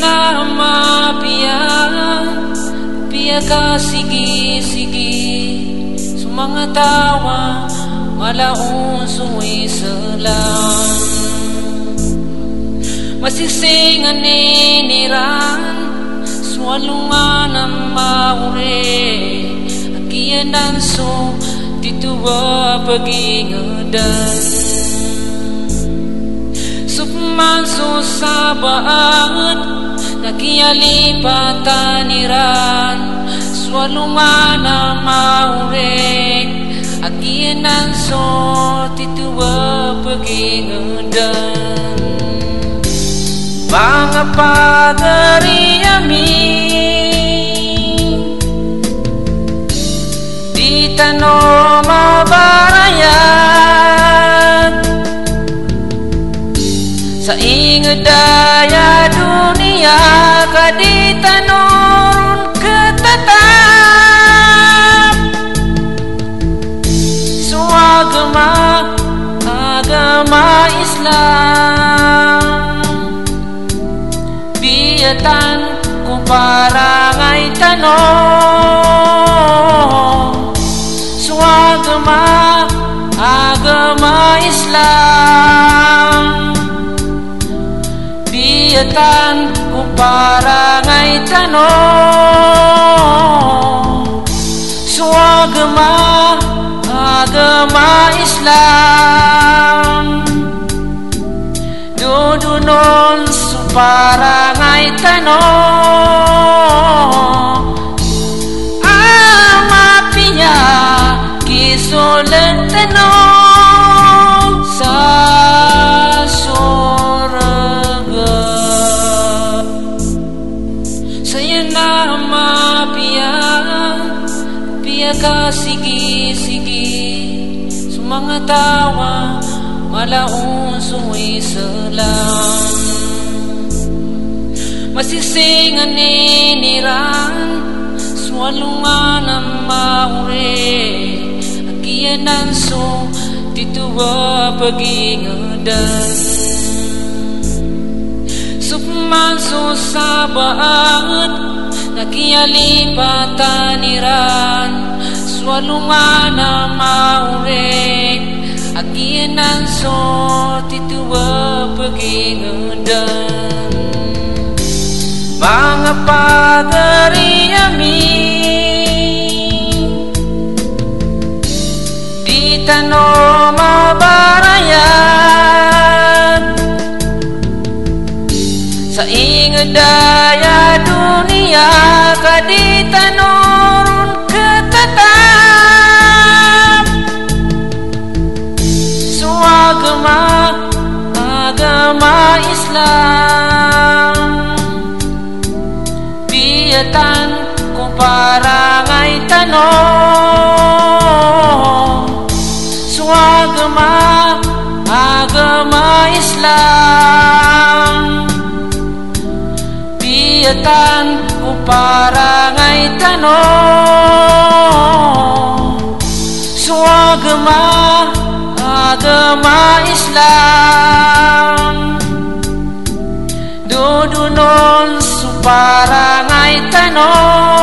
nama pia Pia ka sige sige. Sa mga tawa Malaon suwi salam Masisingan iniran Swalungan ang maure Akiyan ang so Dituwa pagingadan. Sukman so sa Swalungan ang maure Akinan so tituwa paginundan Mga pagari amin. Di tano Sa ingadaya dunia kaditanon ketatan agama agama Islam. Biyatan ko parang ay tanong Biyatan ko parang ay tanong Suagama agama Islam Dudunon suparangay tanong ka sige sige mga tawa malaon suwi selang. Masisingan niniran Swalungan ang maure. Akiyanan so Tituwa pagingadan Sukman so sabaat Nakiyalipataniran Swalungan ang maure Akinan so tituwa paginundan Mga pagari amin. Di tano mabarayan Sa ingadaya agama Islam. Biyatan ko parang ay tanong. Suagama agama Islam. Biyatan ko parang ay tanong Dudunon suparang ay tanong